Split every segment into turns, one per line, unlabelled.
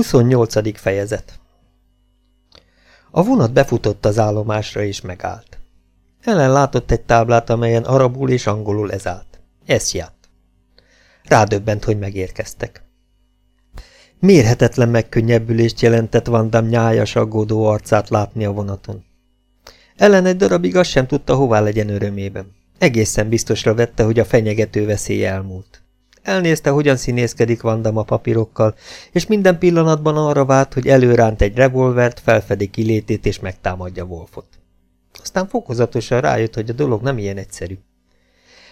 28. fejezet A vonat befutott az állomásra és megállt. Ellen látott egy táblát, amelyen arabul és angolul ez állt. Eszját. Rádöbbent, hogy megérkeztek. Mérhetetlen megkönnyebbülést jelentett Vandam nyájas aggódó arcát látni a vonaton. Ellen egy darabig azt sem tudta, hová legyen örömében. Egészen biztosra vette, hogy a fenyegető veszély elmúlt. Elnézte, hogyan színészkedik Vandam a papírokkal, és minden pillanatban arra várt, hogy előránt egy revolvert, felfedi kilétét és megtámadja Wolfot. Aztán fokozatosan rájött, hogy a dolog nem ilyen egyszerű.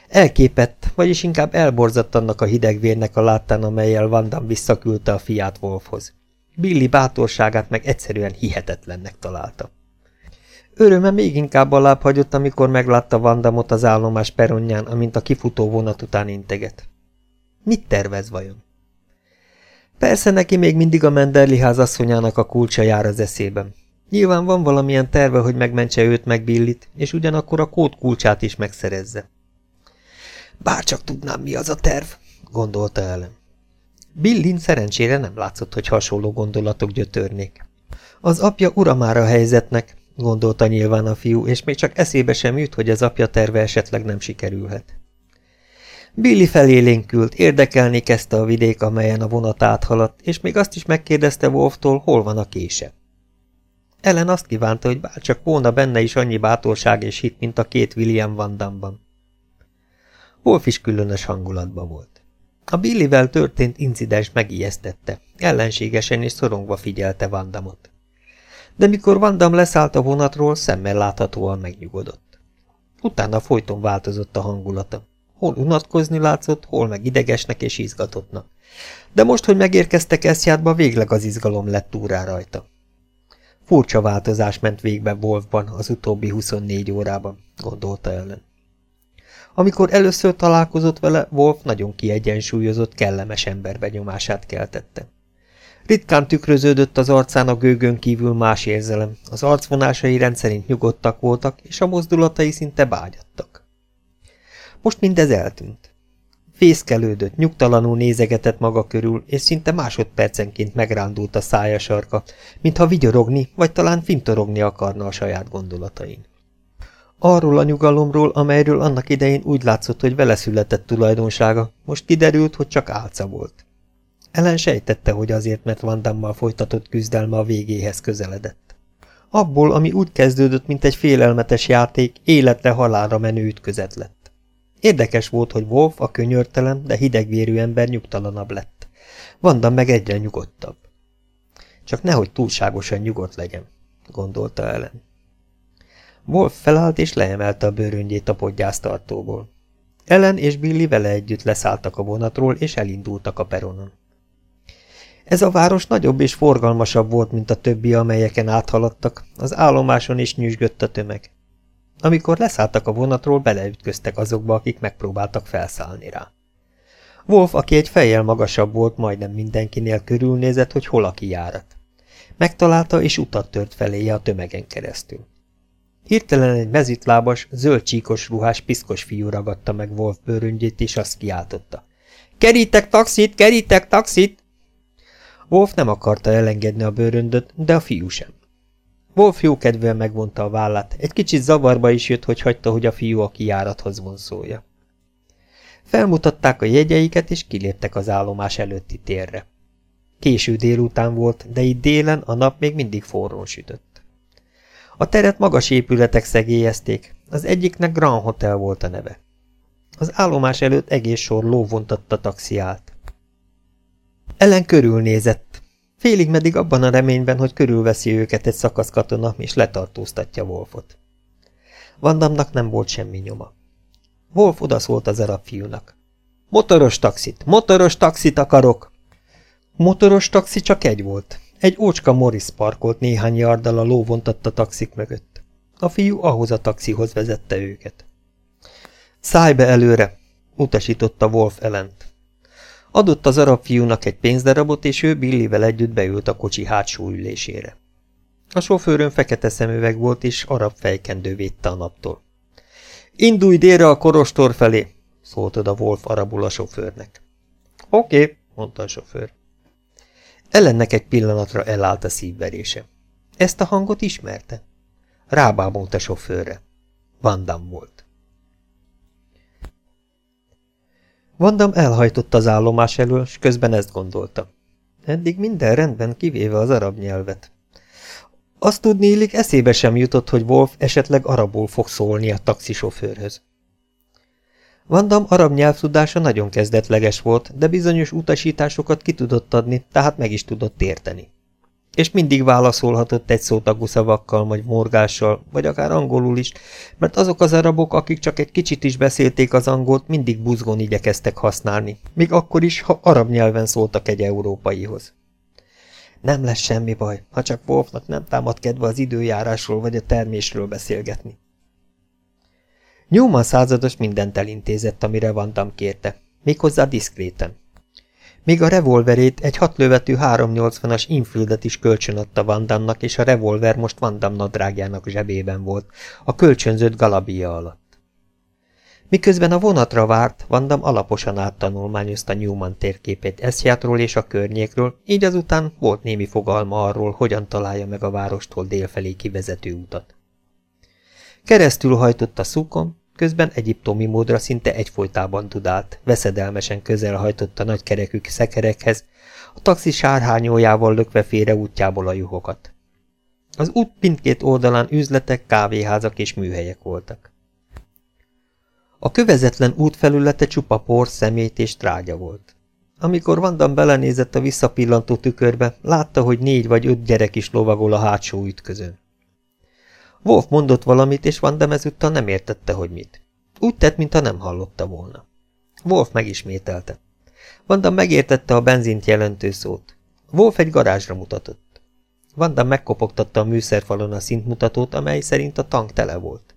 Elképett, vagyis inkább elborzadt annak a hidegvérnek a láttán, amelyel Vandam visszaküldte a fiát Wolfhoz. Billy bátorságát meg egyszerűen hihetetlennek találta. Öröme még inkább alább hagyott, amikor meglátta Vandamot az állomás peronján, amint a kifutó vonat után integet. Mit tervez vajon? Persze neki még mindig a Menderli ház asszonyának a kulcsa jár az eszében. Nyilván van valamilyen terve, hogy megmentse őt meg Billit, és ugyanakkor a kód kulcsát is megszerezze. Bárcsak tudnám, mi az a terv, gondolta ellen. Billin szerencsére nem látszott, hogy hasonló gondolatok gyötörnék. Az apja uramára a helyzetnek, gondolta nyilván a fiú, és még csak eszébe sem jut, hogy az apja terve esetleg nem sikerülhet. Billy felélénkült, érdekelni kezdte a vidék, amelyen a vonat áthaladt, és még azt is megkérdezte Wolftól, hol van a kése. Ellen azt kívánta, hogy bárcsak volna benne is annyi bátorság és hit, mint a két William Van Damme-ban. Wolf is különös hangulatban volt. A Billyvel történt incidens megijesztette, ellenségesen és szorongva figyelte Vandamot. De mikor Vandam leszállt a vonatról, szemmel láthatóan megnyugodott. Utána folyton változott a hangulata. Hol unatkozni látszott, hol meg idegesnek és izgatottnak. De most, hogy megérkeztek eszjátba, végleg az izgalom lett túrá rajta. Furcsa változás ment végbe Wolfban az utóbbi 24 órában, gondolta ellen. Amikor először találkozott vele, Wolf nagyon kiegyensúlyozott, kellemes emberbenyomását keltette. Ritkán tükröződött az arcán a gőgön kívül más érzelem, az arcvonásai rendszerint nyugodtak voltak, és a mozdulatai szinte bágyattak. Most mindez eltűnt. Fészkelődött, nyugtalanul nézegetett maga körül, és szinte másodpercenként megrándult a szája sarka, mintha vigyorogni, vagy talán fintorogni akarna a saját gondolatain. Arról a nyugalomról, amelyről annak idején úgy látszott, hogy vele született tulajdonsága, most kiderült, hogy csak álca volt. Ellen sejtette, hogy azért, mert Vandammal folytatott küzdelme a végéhez közeledett. Abból, ami úgy kezdődött, mint egy félelmetes játék, életre halálra menő ütközet lett. Érdekes volt, hogy Wolf, a könyörtelen, de hidegvérű ember nyugtalanabb lett. Vandam meg egyre nyugodtabb. Csak nehogy túlságosan nyugodt legyen, gondolta Ellen. Wolf felállt és leemelte a bőröngyét a podgyásztartóból. Ellen és Billy vele együtt leszálltak a vonatról, és elindultak a peronon. Ez a város nagyobb és forgalmasabb volt, mint a többi, amelyeken áthaladtak, az állomáson is nyüzsgött a tömeg. Amikor leszálltak a vonatról, beleütköztek azokba, akik megpróbáltak felszállni rá. Wolf, aki egy fejjel magasabb volt, majdnem mindenkinél körülnézett, hogy hol a kijárat. Megtalálta és utat tört feléje a tömegen keresztül. Hirtelen egy mezitlábas, zöld csíkos ruhás piszkos fiú ragadta meg Wolf bőröngyét, és azt kiáltotta. Kerítek taxit, kerítek taxit! Wolf nem akarta elengedni a bőröndöt, de a fiú sem. Wolf jókedvűen megvonta a vállát, egy kicsit zavarba is jött, hogy hagyta, hogy a fiú a kijárathoz vonszolja. Felmutatták a jegyeiket, és kiléptek az állomás előtti térre. Késő délután volt, de itt délen a nap még mindig forrón sütött. A teret magas épületek szegélyezték, az egyiknek Grand Hotel volt a neve. Az állomás előtt egész sor lóvontatta taxi állt. Ellen körülnézett. Félig meddig abban a reményben, hogy körülveszi őket egy szakasz katona, és letartóztatja Wolfot. Vandamnak nem volt semmi nyoma. Wolf odaszólt az arab fiúnak. Motoros taxit, motoros taxit akarok! Motoros taxi csak egy volt. Egy ócska Morris parkolt néhány yarddal a lóvontatta taxik mögött. A fiú ahhoz a taxihoz vezette őket. Szállj be előre, utasította Wolf Ellent. Adott az arab fiúnak egy pénzdarabot, és ő Billivel együtt beült a kocsi hátsó ülésére. A sofőrön fekete szemüveg volt, és arab fejkendő védte a naptól. Indulj délre a korostor felé, szólt oda Wolf arabul a sofőrnek. Oké, mondta a sofőr. Ellennek egy pillanatra elállt a szívverése. Ezt a hangot ismerte? Rábámult a sofőrre. Vandam volt. Vandam elhajtott az állomás elől, és közben ezt gondolta. Eddig minden rendben, kivéve az arab nyelvet. Azt tudni illik, eszébe sem jutott, hogy Wolf esetleg arabul fog szólni a taxisofőrhöz. Vandam arab nyelvtudása nagyon kezdetleges volt, de bizonyos utasításokat ki tudott adni, tehát meg is tudott érteni. És mindig válaszolhatott egy szótagú szavakkal, vagy morgással, vagy akár angolul is, mert azok az arabok, akik csak egy kicsit is beszélték az angolt, mindig buzgón igyekeztek használni, még akkor is, ha arab nyelven szóltak egy európaihoz. Nem lesz semmi baj, ha csak Wolfnak nem támad kedve az időjárásról vagy a termésről beszélgetni. Newman százados mindent elintézett, amire Vandam kérte, méghozzá diszkréten. Még a revolverét egy hatlövetű 380-as Infieldet is kölcsönadta Vandamnak, és a revolver most Vandam nadrágjának zsebében volt, a kölcsönzött galabia alatt. Miközben a vonatra várt, Vandam alaposan áttanulmányozta Newman térképét Eszjátról és a környékről, így azután volt némi fogalma arról, hogyan találja meg a várostól délfelé kivezető utat. Keresztül hajtott a szukon, közben egyiptomi módra szinte egyfolytában tudált, veszedelmesen közelhajtott a nagykerekű szekerekhez, a taxi sárhányójával lökve félre útjából a juhokat. Az út mindkét oldalán üzletek, kávéházak és műhelyek voltak. A kövezetlen útfelülete csupa por, szemét és trágya volt. Amikor Vandam belenézett a visszapillantó tükörbe, látta, hogy négy vagy öt gyerek is lovagol a hátsó ütközön. Wolf mondott valamit, és Vandam ezúttal nem értette, hogy mit. Úgy tett, mintha nem hallotta volna. Wolf megismételte. Vandam megértette a benzint jelentő szót. Wolf egy garázsra mutatott. Vandam megkopogtatta a műszerfalon a szintmutatót, amely szerint a tank tele volt.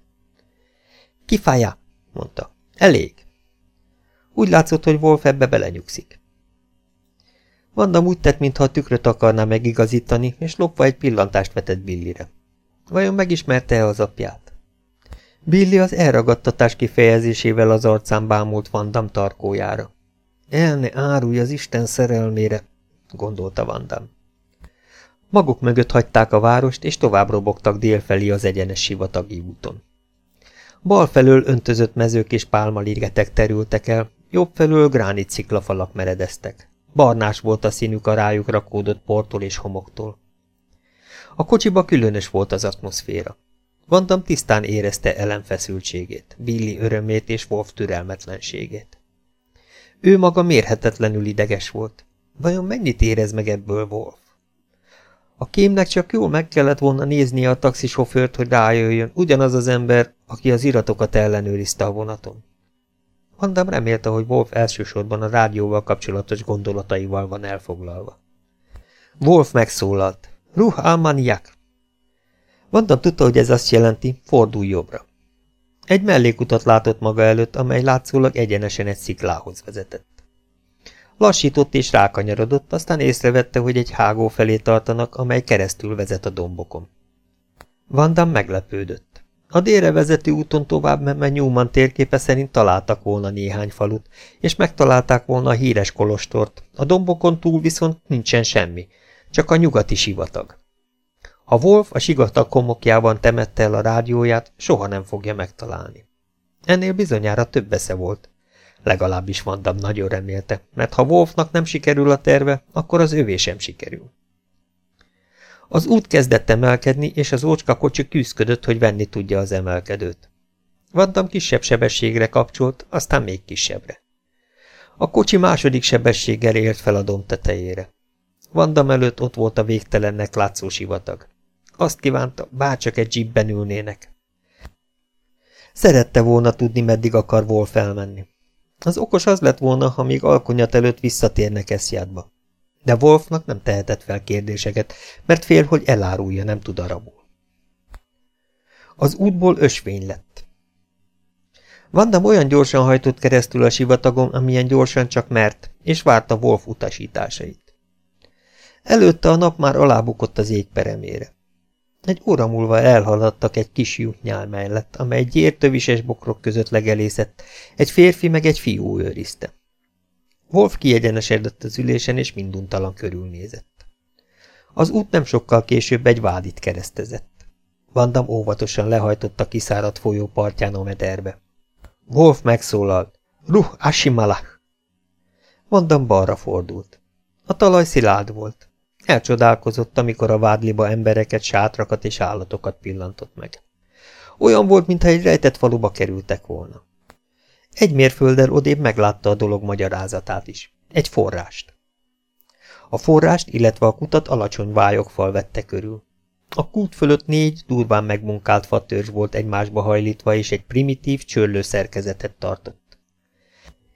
Kifája, mondta. Elég. Úgy látszott, hogy Wolf ebbe belenyugszik. Vandam úgy tett, mintha a tükröt akarná megigazítani, és lopva egy pillantást vetett Billire. Vajon megismerte-e az apját? Billy az elragadtatás kifejezésével az arcán bámult Vandam tarkójára. El árulj az Isten szerelmére, gondolta Vandam. Maguk mögött hagyták a várost, és tovább robogtak délfelé az egyenes sivatagi úton. Bal felől öntözött mezők és pálmaligetek terültek el, jobb felől gránit sziklafalak meredeztek. Barnás volt a színük a rájuk rakódott portól és homoktól. A kocsiba különös volt az atmoszféra. Vandam tisztán érezte Ellen feszültségét, Billy örömét és Wolf türelmetlenségét. Ő maga mérhetetlenül ideges volt. Vajon mennyit érez meg ebből Wolf? A kémnek csak jól meg kellett volna néznie a taxisofőrt, hogy rájöjjön, ugyanaz az ember, aki az iratokat ellenőrizte a vonaton. Vandam remélte, hogy Wolf elsősorban a rádióval kapcsolatos gondolataival van elfoglalva. Wolf megszólalt. Ruh almaniak! Vandam tudta, hogy ez azt jelenti, fordulj jobbra. Egy mellékutat látott maga előtt, amely látszólag egyenesen egy sziklához vezetett. Lassított és rákanyarodott, aztán észrevette, hogy egy hágó felé tartanak, amely keresztül vezet a dombokon. Vandam meglepődött. A délre vezető úton tovább menve Newman térképe szerint találtak volna néhány falut, és megtalálták volna a híres kolostort, a dombokon túl viszont nincsen semmi, csak a nyugati sivatag. Ha Wolf a sivatag komokjában temette el a rádióját, soha nem fogja megtalálni. Ennél bizonyára több esze volt. Legalábbis Vandam nagyon remélte, mert ha Wolfnak nem sikerül a terve, akkor az övé sem sikerül. Az út kezdett emelkedni, és az ócska kocsi küzdködött, hogy venni tudja az emelkedőt. Vandam kisebb sebességre kapcsolt, aztán még kisebbre. A kocsi második sebességgel ért fel a domb tetejére. Vandam előtt ott volt a végtelennek látszó sivatag. Azt kívánta, bárcsak egy jeepben ülnének. Szerette volna tudni, meddig akar Wolf elmenni. Az okos az lett volna, ha még alkonyat előtt visszatérnek Eszjádba. De Wolfnak nem tehetett fel kérdéseket, mert fél, hogy elárulja, nem tud arabul. Az útból ösvény lett. Vandam olyan gyorsan hajtott keresztül a sivatagon, amilyen gyorsan csak mert, és várta Wolf utasításait. Előtte a nap már alábukott az ég peremére. Egy óra múlva elhaladtak egy kis jutnyál mellett, amely gyértövises bokrok között legelészett, egy férfi meg egy fiú őrizte. Wolf kiegyenesedett az ülésen, és minduntalan körülnézett. Az út nem sokkal később egy vádit keresztezett. Vandam óvatosan lehajtott a kiszáradt folyó partján a mederbe. Wolf megszólalt. Ruh, Ashimalach! Vandam balra fordult. A talaj szilárd volt. Elcsodálkozott, amikor a vádliba embereket, sátrakat és állatokat pillantott meg. Olyan volt, mintha egy rejtett faluba kerültek volna. Egy mérfölddel odébb meglátta a dolog magyarázatát is. Egy forrást. A forrást, illetve a kutat alacsony vályokfal vette körül. A kút fölött négy durván megmunkált fatörzs volt egymásba hajlítva, és egy primitív, csörlő szerkezetet tartott.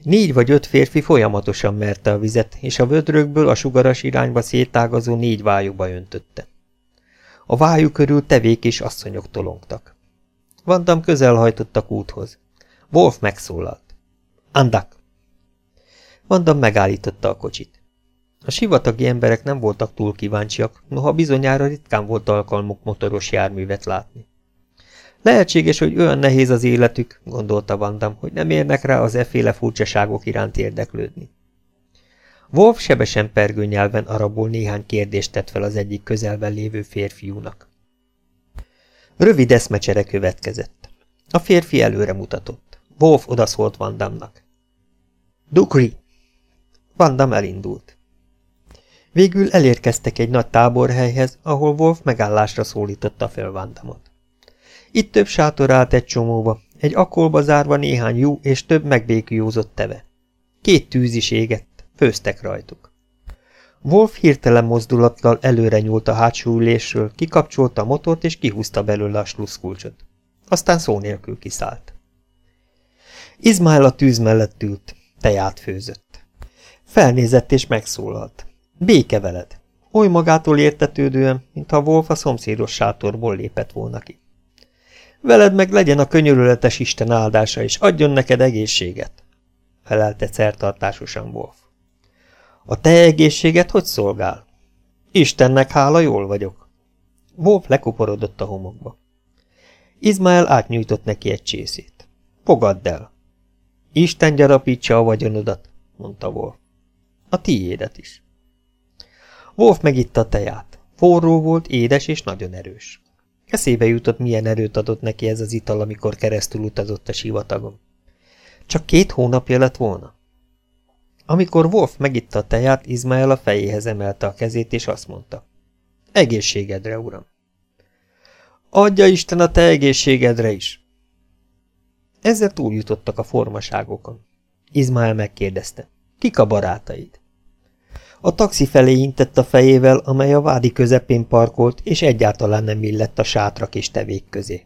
Négy vagy öt férfi folyamatosan merte a vizet, és a vödrökből a sugaras irányba szétágazó négy vályuba öntötte. A vájú körül tevék és asszonyok tolongtak. Vandam közelhajtott a kúthoz. Wolf megszólalt. Andak! Vandam megállította a kocsit. A sivatagi emberek nem voltak túl kíváncsiak, noha bizonyára ritkán volt alkalmuk motoros járművet látni. Lehetséges, hogy olyan nehéz az életük, gondolta Vandam, hogy nem érnek rá az efféle furcsaságok iránt érdeklődni. Wolf sebesen pergő nyelven arabul néhány kérdést tett fel az egyik közelben lévő férfiúnak. Rövid eszmecsere következett. A férfi előre mutatott. Wolf odaszólt Vandamnak. Dukri! Vandam elindult. Végül elérkeztek egy nagy táborhelyhez, ahol Wolf megállásra szólította fel Vandamot. Itt több sátor állt egy csomóba, egy akolba zárva néhány jó és több megbékjózott teve. Két tűz is égett, főztek rajtuk. Wolf hirtelen mozdulattal előre nyúlt a hátsó ülésről, kikapcsolta a motort és kihúzta belőle a sluszkulcsot. Aztán szó nélkül kiszállt. Izmael a tűz mellett ült, teját főzött. Felnézett és megszólalt. Béke veled! Oly magától értetődően, mintha Wolf a szomszédos sátorból lépett volna ki. Veled meg legyen a könyörületes Isten áldása, és adjon neked egészséget, felelte szertartásosan Wolf. A te egészséget hogy szolgál? Istennek hála, jól vagyok. Wolf lekuporodott a homokba. Izmael átnyújtott neki egy csészét. Fogadd el. Isten gyarapítsa a vagyonodat, mondta Wolf. A tiédet is. Wolf megitta a teját. Forró volt, édes és nagyon erős. Eszébe jutott, milyen erőt adott neki ez az ital, amikor keresztül utazott a sivatagon. Csak két hónapja lett volna. Amikor Wolf megitta a teját, Izmael a fejéhez emelte a kezét, és azt mondta. Egészségedre, uram! Adja Isten a te egészségedre is! Ezzel túljutottak a formaságokon. Izmael megkérdezte. Kik a barátaid? A taxi felé intett a fejével, amely a vádi közepén parkolt, és egyáltalán nem illett a sátrak és tevék közé.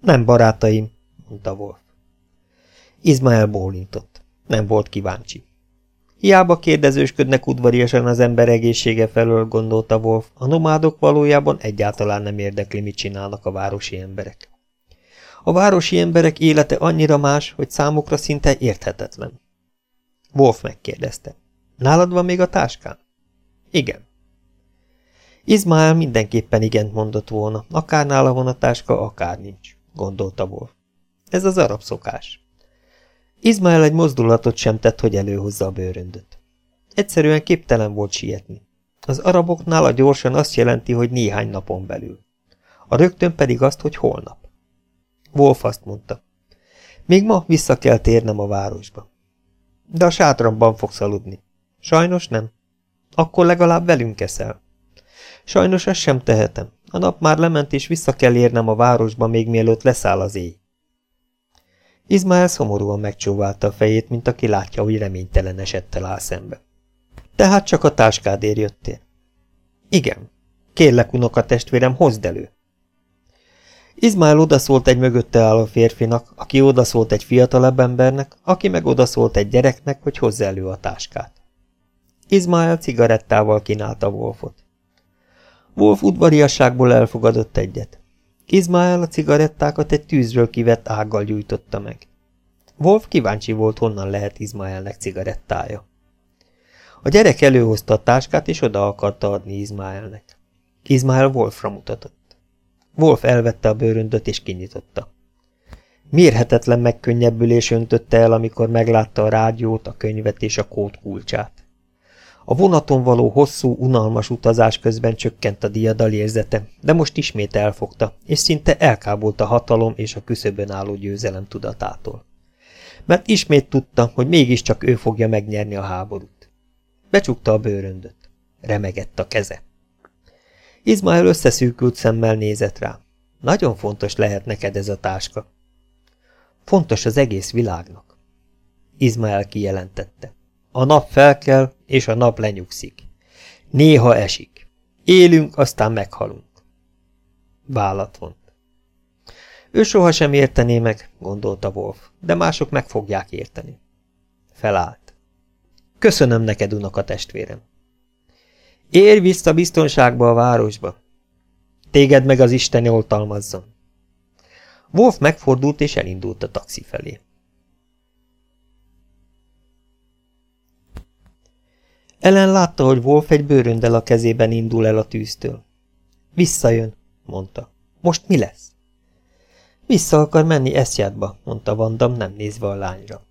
Nem barátaim, mondta Wolf. Izmael bólintott. Nem volt kíváncsi. Hiába kérdezősködnek udvariasan az ember egészsége felől, gondolta Wolf, a nomádok valójában egyáltalán nem érdekli, mit csinálnak a városi emberek. A városi emberek élete annyira más, hogy számukra szinte érthetetlen. Wolf megkérdezte. Nálad van még a táskám? Igen. Izmael mindenképpen igent mondott volna, akár nála van a táska, akár nincs, gondolta Wolf. Ez az arab szokás. Izmael egy mozdulatot sem tett, hogy előhozza a bőröndöt. Egyszerűen képtelen volt sietni. Az araboknál a gyorsan azt jelenti, hogy néhány napon belül. A rögtön pedig azt, hogy holnap. Wolf azt mondta. Még ma vissza kell térnem a városba. De a sátramban fogsz aludni. Sajnos nem. Akkor legalább velünk eszel. Sajnos ezt sem tehetem. A nap már lement, és vissza kell érnem a városba, még mielőtt leszáll az éj. Izmael szomorúan megcsóválta a fejét, mint aki látja, hogy reménytelen esettel áll szembe. Tehát csak a táskádért jöttél. Igen. Kérlek, unoka testvérem, hozd elő. Izmael odaszólt egy mögötte álló férfinak, aki odaszólt egy fiatalabb embernek, aki meg odaszólt egy gyereknek, hogy hozza elő a táskát. Izmael cigarettával kínálta Wolfot. Wolf udvariasságból elfogadott egyet. Izmael a cigarettákat egy tűzről kivett ággal gyújtotta meg. Wolf kíváncsi volt, honnan lehet Izmaelnek cigarettája. A gyerek előhozta a táskát, és oda akarta adni Izmaelnek. Izmael Wolfra mutatott. Wolf elvette a bőröndöt, és kinyitotta. Mérhetetlen megkönnyebbülés öntötte el, amikor meglátta a rádiót, a könyvet és a kód kulcsát. A vonaton való hosszú, unalmas utazás közben csökkent a diadal érzete, de most ismét elfogta, és szinte elkábolt a hatalom és a küszöbön álló győzelem tudatától. Mert ismét tudta, hogy mégiscsak ő fogja megnyerni a háborút. Becsukta a bőröndöt. Remegett a keze. Izmael összeszűkült szemmel nézett rá. Nagyon fontos lehet neked ez a táska. Fontos az egész világnak. Izmael kijelentette. A nap felkel, és a nap lenyugszik. Néha esik. Élünk, aztán meghalunk. Vállat vont. Ő sohasem értené meg, gondolta Wolf, de mások meg fogják érteni. Felállt. Köszönöm neked, unoka testvérem. Érj vissza biztonságba a városba. Téged meg az Isten oltalmazzon. Wolf megfordult és elindult a taxi felé. Ellen látta, hogy Wolf egy bőröndel a kezében indul el a tűztől. Visszajön, mondta. Most mi lesz? Vissza akar menni Eszjádba, mondta Vandam, nem nézve a lányra.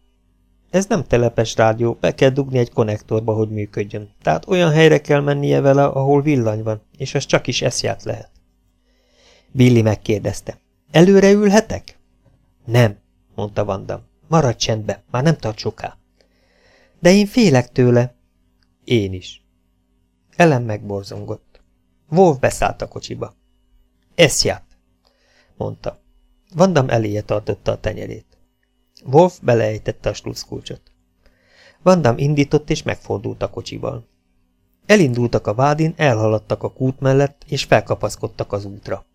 Ez nem telepes rádió, be kell dugni egy konnektorba, hogy működjön. Tehát olyan helyre kell mennie vele, ahol villany van, és az csak is eszját lehet. Billy megkérdezte. Előre ülhetek? Nem, mondta Vandam. Maradj csendbe, már nem tart soká. De én félek tőle. Én is. Ellen megborzongott. Wolf beszállt a kocsiba. Eszját, mondta. Vandam eléje tartotta a tenyerét. Wolf beleejtette a sluszkulcsot. Vandam indított és megfordult a kocsival. Elindultak a vádin, elhaladtak a kút mellett, és felkapaszkodtak az útra.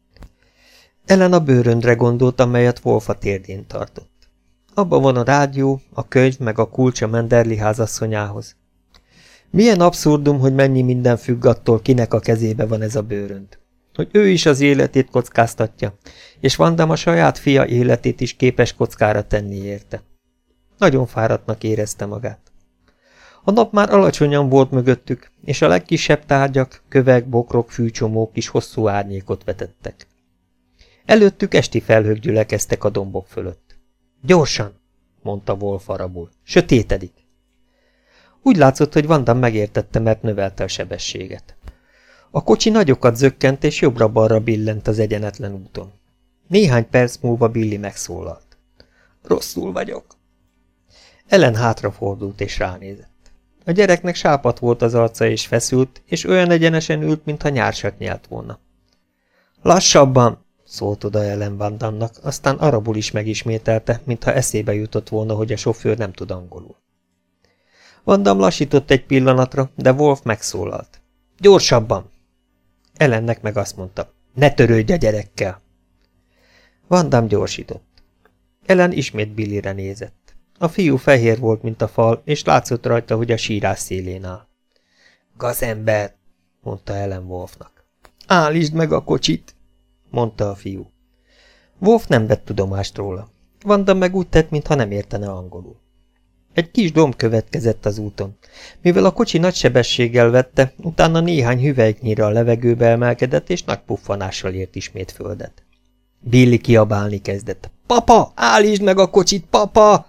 Ellen a bőröndre gondolt, amelyet Wolf a térdén tartott. Abban van a rádió, a könyv meg a kulcsa Menderli házasszonyához. Milyen abszurdum, hogy mennyi minden függ attól, kinek a kezébe van ez a bőrönd. Hogy ő is az életét kockáztatja, és Vandam a saját fia életét is képes kockára tenni érte. Nagyon fáradtnak érezte magát. A nap már alacsonyan volt mögöttük, és a legkisebb tárgyak, kövek, bokrok, fűcsomók is hosszú árnyékot vetettek. Előttük esti felhők gyülekeztek a dombok fölött. Gyorsan, mondta Wolf arabul. Sötétedik. Úgy látszott, hogy Vandam megértette, mert növelte a sebességet. A kocsi nagyokat zökkent, és jobbra-balra billent az egyenetlen úton. Néhány perc múlva Billy megszólalt. Rosszul vagyok. Ellen hátrafordult és ránézett. A gyereknek sápat volt az arca és feszült, és olyan egyenesen ült, mintha nyársat nyelt volna. Lassabban, szólt oda Ellen Vandamnak, aztán arabul is megismételte, mintha eszébe jutott volna, hogy a sofőr nem tud angolul. Vandam lassított egy pillanatra, de Wolf megszólalt. Gyorsabban! Ellennek meg azt mondta, ne törődj a gyerekkel! Vandam gyorsított. Ellen ismét Billyre nézett. A fiú fehér volt, mint a fal, és látszott rajta, hogy a sírás szélén áll. Gazember, mondta Ellen Wolfnak. Állítsd meg a kocsit, mondta a fiú. Wolf nem vett tudomást róla. Vandam meg úgy tett, mintha nem értene angolul. Egy kis domb következett az úton. Mivel a kocsi nagy sebességgel vette, utána néhány hüvelyknyire a levegőbe emelkedett, és nagy puffanással ért ismét földet. Billy kiabálni kezdett. Papa, állítsd meg a kocsit, papa!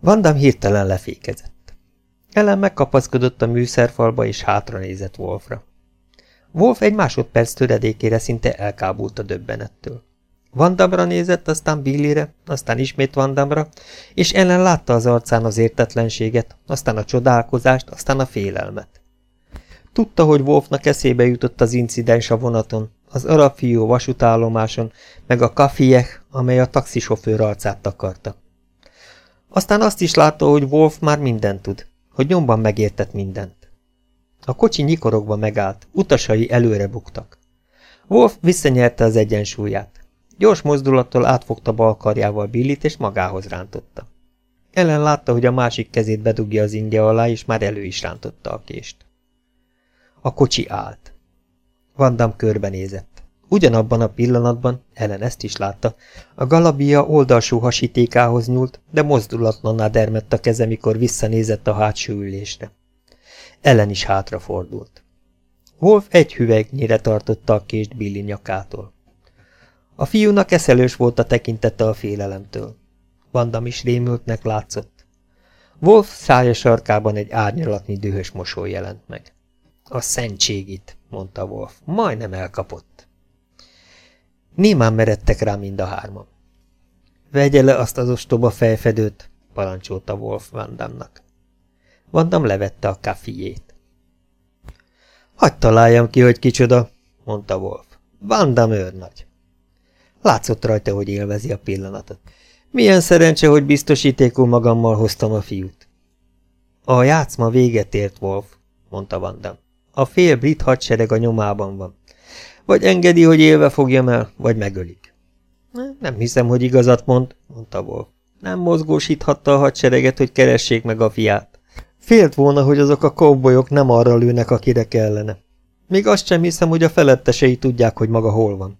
Vandam hirtelen lefékezett. Ellen megkapaszkodott a műszerfalba, és hátra nézett Wolfra. Wolf egy másodperc töredékére szinte elkábult a döbbenettől. Vandamra nézett, aztán Billyre, aztán ismét Vandamra, és ellen látta az arcán az értetlenséget, aztán a csodálkozást, aztán a félelmet. Tudta, hogy Wolfnak eszébe jutott az incidens a vonaton, az arab fiú vasútállomáson, meg a kafieh, amely a taxisofőr arcát takarta. Aztán azt is látta, hogy Wolf már mindent tud, hogy nyomban megértett mindent. A kocsi nyikorogva megállt, utasai előre buktak. Wolf visszanyerte az egyensúlyát. Gyors mozdulattal átfogta bal karjával Billit, és magához rántotta. Ellen látta, hogy a másik kezét bedugja az ingye alá, és már elő is rántotta a kést. A kocsi állt. Vandam körbenézett. Ugyanabban a pillanatban, Ellen ezt is látta, a galabia oldalsó hasítékához nyúlt, de mozdulatlanná dermett a keze, mikor visszanézett a hátsó ülésre. Ellen is hátrafordult. Wolf egy hüvegnyire tartotta a kést Billy nyakától. A fiúnak eszelős volt a tekintete a félelemtől. Vandam is rémültnek látszott. Wolf szája sarkában egy árnyalatni dühös mosoly jelent meg. A szentségit, mondta Wolf, majdnem elkapott. Némán meredtek rá mind a hárman. Vegye le azt az ostoba fejfedőt, parancsolta Wolf Vandamnak. Vandam levette a kafiét. Hagy találjam ki, hogy kicsoda, mondta Wolf. Vandam őrnagy. Látszott rajta, hogy élvezi a pillanatot. Milyen szerencse, hogy biztosítékul magammal hoztam a fiút. A játszma véget ért, Wolf, mondta Vandam. A fél brit hadsereg a nyomában van. Vagy engedi, hogy élve fogjam el, vagy megölik. Nem hiszem, hogy igazat mond, mondta Wolf. Nem mozgósíthatta a hadsereget, hogy keressék meg a fiát. Félt volna, hogy azok a kovbolyok nem arra lőnek, akire kellene. Még azt sem hiszem, hogy a felettesei tudják, hogy maga hol van.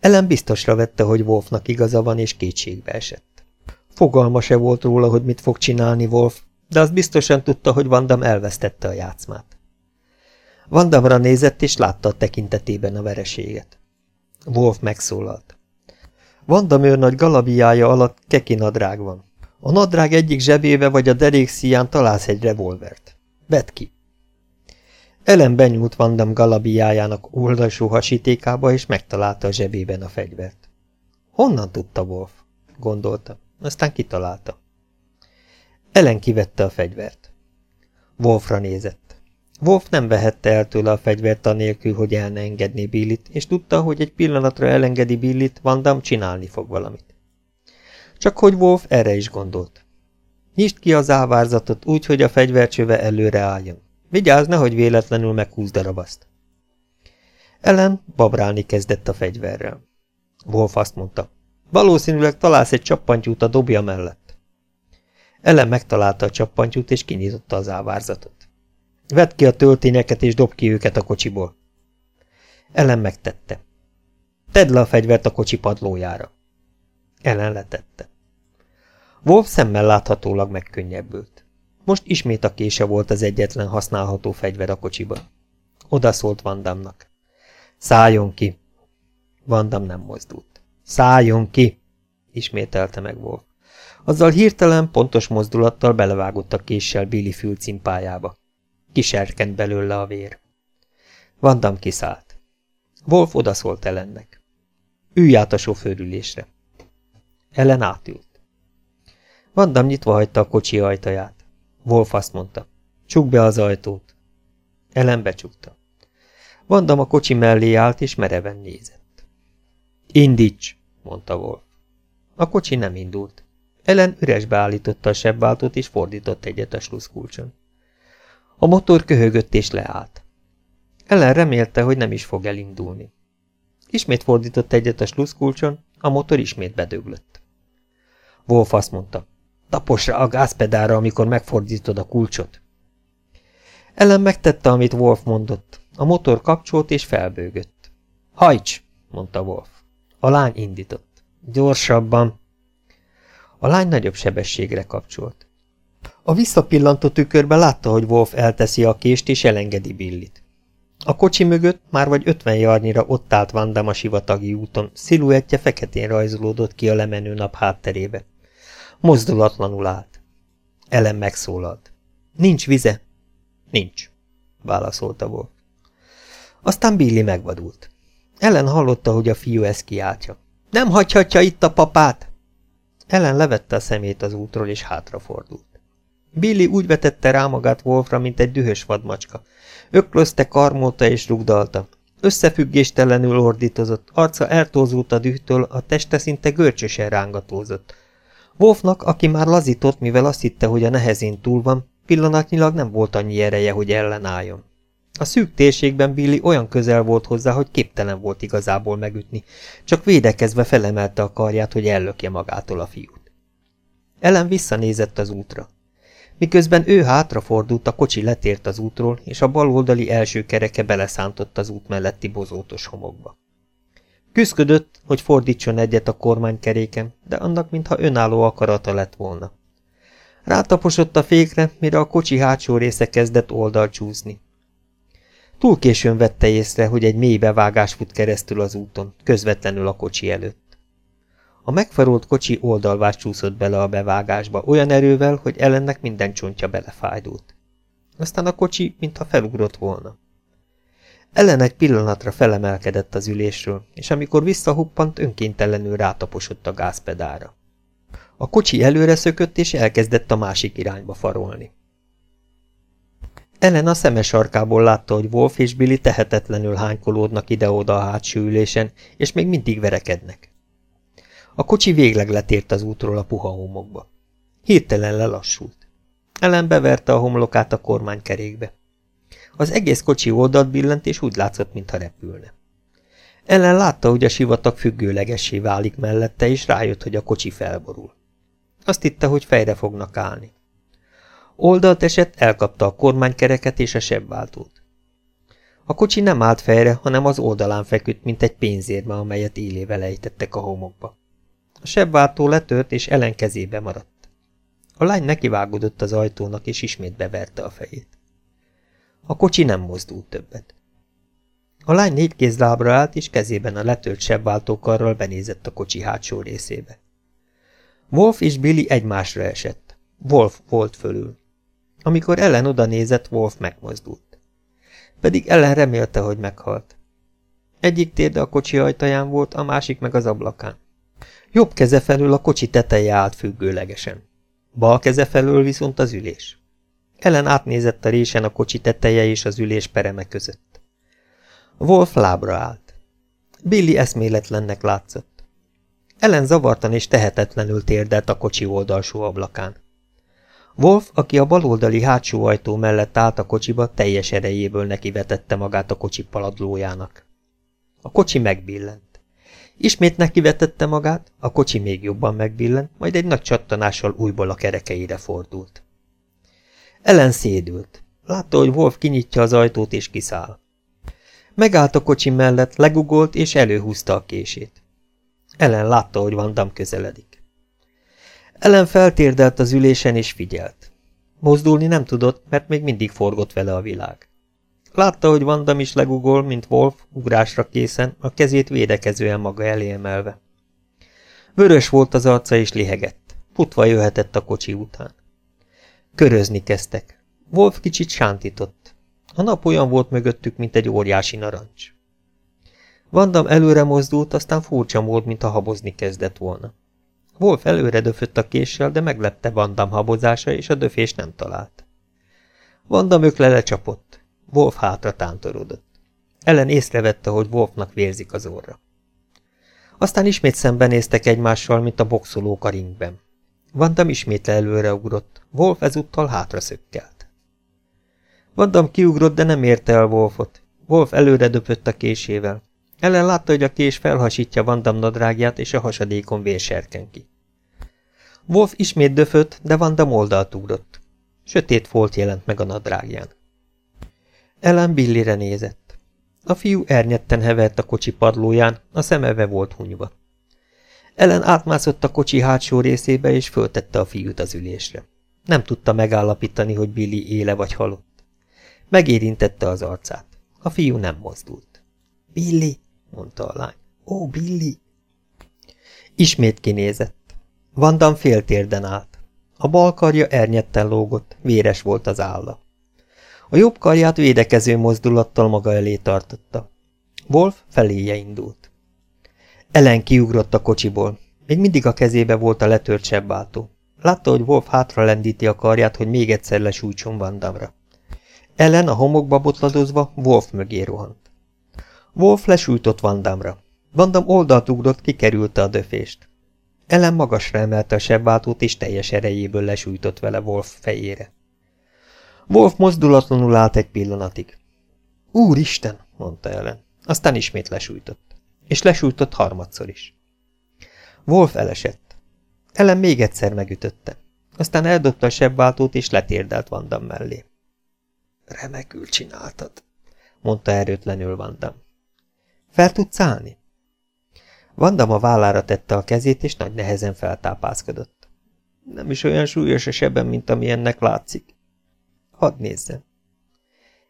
Ellen biztosra vette, hogy Wolfnak igaza van, és kétségbe esett. Fogalma se volt róla, hogy mit fog csinálni Wolf, de azt biztosan tudta, hogy Vandam elvesztette a játszmát. Vandamra nézett, és látta a tekintetében a vereséget. Wolf megszólalt. Vandam őrnagy galabiája alatt keki nadrág van. A nadrág egyik zsebébe vagy a derék szíján találsz egy revolvert. Vedd ki! Ellen benyúlt Vandam galabiájának oldalsó hasítékába, és megtalálta a zsebében a fegyvert. Honnan tudta Wolf? gondolta, aztán kitalálta. Ellen kivette a fegyvert. Wolfra nézett. Wolf nem vehette el tőle a fegyvert anélkül, hogy el ne engedné Billit, és tudta, hogy egy pillanatra elengedi Billit, Vandam csinálni fog valamit. Csak hogy Wolf erre is gondolt. Nyisd ki az ávárzatot úgy, hogy a fegyvercsöve előre álljon. Vigyázz, nehogy véletlenül meghúzd a rabaszt. Ellen babrálni kezdett a fegyverrel. Wolf azt mondta, valószínűleg találsz egy csappantyút a dobja mellett. Ellen megtalálta a csappantyút, és kinyitotta az ávárzatot. Vedd ki a töltényeket, és dob ki őket a kocsiból. Ellen megtette. Tedd le a fegyvert a kocsi padlójára. Ellen letette. Wolf szemmel láthatólag megkönnyebbült. Most ismét a kése volt az egyetlen használható fegyver a kocsiban. Oda szólt Vandamnak. Szálljon ki! Vandam nem mozdult. Szálljon ki! ismételte meg Wolf. Azzal hirtelen, pontos mozdulattal belevágott a késsel Billy fülcimpájába. Kiserkent belőle a vér. Vandam kiszállt. Wolf odaszólt Ellennek. Ülj át a sofőrülésre. Ellen átült. Vandam nyitva hagyta a kocsi ajtaját. Wolf azt mondta. Csuk be az ajtót. Ellen becsukta. Vandam a kocsi mellé állt, és mereven nézett. Indíts, mondta Wolf. A kocsi nem indult. Ellen üresbe állította a sebváltót, és fordított egyet a sluszkulcson. A motor köhögött és leállt. Ellen remélte, hogy nem is fog elindulni. Ismét fordított egyet a sluszkulcson, a motor ismét bedöglött. Wolf azt mondta, Tapos rá a gázpedára, amikor megfordítod a kulcsot. Ellen megtette, amit Wolf mondott. A motor kapcsolt és felbőgött. Hajts, mondta Wolf. A lány indított. Gyorsabban. A lány nagyobb sebességre kapcsolt. A visszapillantó tükörbe látta, hogy Wolf elteszi a kést és elengedi Billit. A kocsi mögött már vagy ötven jarnyira ott állt Vandam a sivatagi úton, sziluettje feketén rajzolódott ki a lemenő nap hátterébe. Mozdulatlanul állt. Ellen megszólalt. Nincs vize? Nincs, válaszolta Wolf. Aztán Billy megvadult. Ellen hallotta, hogy a fiú ezt kiáltja. Nem hagyhatja itt a papát! Ellen levette a szemét az útról, és hátrafordult. Billy úgy vetette rá magát Wolfra, mint egy dühös vadmacska. Öklözte, karmolta és rugdalta. Összefüggéstelenül ordítozott, arca eltózult a dühtől, a teste szinte görcsösen rángatózott. Wolfnak, aki már lazított, mivel azt hitte, hogy a nehezén túl van, pillanatnyilag nem volt annyi ereje, hogy ellenálljon. A szűk térségben Billy olyan közel volt hozzá, hogy képtelen volt igazából megütni, csak védekezve felemelte a karját, hogy ellökje magától a fiút. Ellen visszanézett az útra. Miközben ő hátrafordult, a kocsi letért az útról, és a baloldali első kereke beleszántott az út melletti bozótos homokba. Küszködött, hogy fordítson egyet a kormánykeréken, de annak mintha önálló akarata lett volna. Rátaposott a fékre, mire a kocsi hátsó része kezdett oldalt csúszni. Túl későn vette észre, hogy egy mély bevágás fut keresztül az úton, közvetlenül a kocsi előtt. A megfarolt kocsi oldalvás csúszott bele a bevágásba olyan erővel, hogy ellennek minden csontja belefájdult. Aztán a kocsi, mintha felugrott volna. Ellen egy pillanatra felemelkedett az ülésről, és amikor visszahuppant, önkéntelenül rátaposott a gázpedára. A kocsi előre szökött, és elkezdett a másik irányba farolni. Ellen a szemes sarkából látta, hogy Wolf és Billy tehetetlenül hánykolódnak ide-oda a hátsó ülésen, és még mindig verekednek. A kocsi végleg letért az útról a puha homokba. Hirtelen lelassult. Ellen beverte a homlokát a kormánykerékbe. Az egész kocsi oldalt billent, és úgy látszott, mintha repülne. Ellen látta, hogy a sivatag függőlegessé válik mellette, és rájött, hogy a kocsi felborul. Azt hitte, hogy fejre fognak állni. Oldalt esett, elkapta a kormánykereket és a sebváltót. A kocsi nem állt fejre, hanem az oldalán feküdt, mint egy pénzérme, amelyet élével ejtettek a homokba. A sebváltó letört, és Ellen kezébe maradt. A lány nekivágódott az ajtónak, és ismét beverte a fejét. A kocsi nem mozdult többet. A lány négy kézlábra állt, és kezében a letört sebváltókarral benézett a kocsi hátsó részébe. Wolf és Billy egymásra esett. Wolf volt fölül. Amikor Ellen oda nézett, Wolf megmozdult. Pedig Ellen remélte, hogy meghalt. Egyik térde a kocsi ajtaján volt, a másik meg az ablakán. Jobb keze felől a kocsi teteje állt függőlegesen. Bal keze felől viszont az ülés. Ellen átnézett a résen a kocsi teteje és az ülés pereme között. Wolf lábra állt. Billy eszméletlennek látszott. Ellen zavartan és tehetetlenül térdelt a kocsi oldalsó ablakán. Wolf, aki a baloldali hátsó ajtó mellett állt a kocsiba, teljes erejéből nekivetette magát a kocsi paladlójának. A kocsi megbillent. Ismét nekivetette magát, a kocsi még jobban megbillent, majd egy nagy csattanással újból a kerekeire fordult. Ellen szédült. Látta, hogy Wolf kinyitja az ajtót és kiszáll. Megállt a kocsi mellett, legugolt és előhúzta a kését. Ellen látta, hogy Vandam közeledik. Ellen feltérdelt az ülésen és figyelt. Mozdulni nem tudott, mert még mindig forgott vele a világ. Látta, hogy Vandam is legugol, mint Wolf, ugrásra készen, a kezét védekezően maga elé emelve. Vörös volt az arca és lihegett. Futva jöhetett a kocsi után. Körözni kezdtek. Wolf kicsit sántított. A nap olyan volt mögöttük, mint egy óriási narancs. Vandam előre mozdult, aztán furcsa mód, mintha habozni kezdett volna. Wolf előre döfött a késsel, de meglepte Vandam habozása, és a döfés nem talált. Vandam ökle lecsapott. Wolf hátra tántorodott. Ellen észrevette, hogy Wolfnak vérzik az orra. Aztán ismét szembenéztek egymással, mint a boxolók a ringben. Vandam ismét előreugrott, Wolf ezúttal hátra szökkelt. Vandam kiugrott, de nem érte el Wolfot. Wolf előre döpött a késével. Ellen látta, hogy a kés felhasítja Vandam nadrágját, és a hasadékon vérserken ki. Wolf ismét döfött, de Vandam oldalt ugrott. Sötét folt jelent meg a nadrágján. Ellen Billire nézett. A fiú ernyetten hevert a kocsi padlóján, a szemeve volt hunyva. Ellen átmászott a kocsi hátsó részébe, és föltette a fiút az ülésre. Nem tudta megállapítani, hogy Billy éle vagy halott. Megérintette az arcát. A fiú nem mozdult. Billy, mondta a lány. Ó, Billy! Ismét kinézett. Vandam féltérden állt. A bal karja ernyetten lógott, véres volt az álla. A jobb karját védekező mozdulattal maga elé tartotta. Wolf feléje indult. Ellen kiugrott a kocsiból. Még mindig a kezébe volt a letört sebbáltó. Látta, hogy Wolf hátra lendíti a karját, hogy még egyszer lesújtson Vandamra. Ellen a homokba botladozva Wolf mögé rohant. Wolf lesújtott Vandamra. Vandam oldalt ugrott, kikerülte a döfést. Ellen magasra emelte a sebbáltót, és teljes erejéből lesújtott vele Wolf fejére. Wolf mozdulatlanul állt egy pillanatig. Úristen, mondta Ellen. Aztán ismét lesújtott. És lesújtott harmadszor is. Wolf elesett. Ellen még egyszer megütötte. Aztán eldobta a sebbáltót, és letérdelt Vandam mellé. Remekül csináltad, mondta erőtlenül Vandam. Fel tudsz állni? Vandam a vállára tette a kezét, és nagy nehezen feltápászkodott. Nem is olyan súlyos a sebem, mint ami ennek látszik. Hadd nézzem.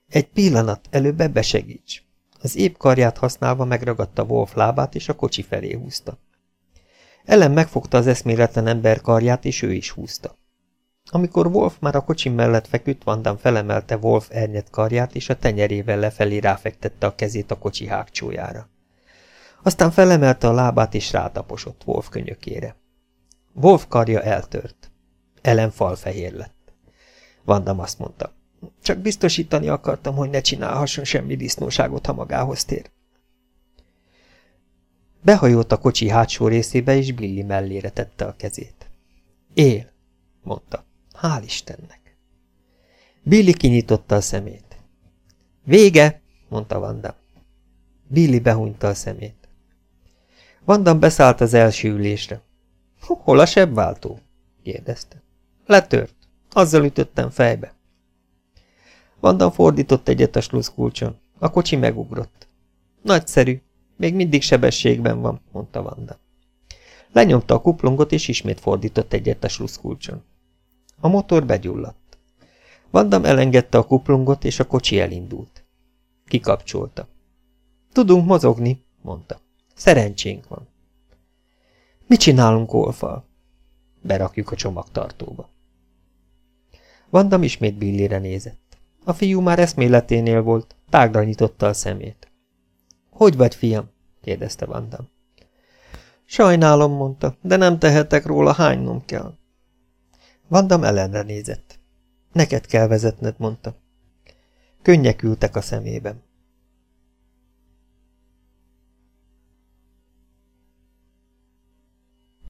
Egy pillanat, előbb ebbe segíts. Az épp karját használva megragadta Wolf lábát, és a kocsi felé húzta. Ellen megfogta az eszméletlen ember karját, és ő is húzta. Amikor Wolf már a kocsi mellett feküdt, Vandam felemelte Wolf ernyet karját, és a tenyerével lefelé ráfektette a kezét a kocsi hágcsójára. Aztán felemelte a lábát, és rátaposott Wolf könyökére. Wolf karja eltört. Ellen falfehér lett. Vandam azt mondta. Csak biztosítani akartam, hogy ne csinálhasson semmi disznóságot, ha magához tér. Behajolt a kocsi hátsó részébe, és Billy mellére tette a kezét. Él, mondta. Hál' Istennek. Billy kinyitotta a szemét. Vége, mondta Vanda. Billy behúnyta a szemét. Vandam beszállt az első ülésre. Hol a sebváltó? kérdezte. Letört. Azzal ütöttem fejbe. Vandam fordított egyet a sluszkulcson. A kocsi megugrott. Nagyszerű. Még mindig sebességben van, mondta Vanda. Lenyomta a kuplongot, és ismét fordított egyet a sluszkulcson. A motor begyulladt. Vandam elengedte a kuplungot, és a kocsi elindult. Kikapcsolta. Tudunk mozogni, mondta. Szerencsénk van. Mit csinálunk Olfal? Berakjuk a csomagtartóba. Vandam ismét Billire nézett. A fiú már eszméleténél volt, tágra nyitotta a szemét. Hogy vagy, fiam? kérdezte Vandam. Sajnálom, mondta, de nem tehetek róla, hánynom kell. Vandam ellenre nézett. Neked kell vezetned, mondta. Könnyek ültek a szemében.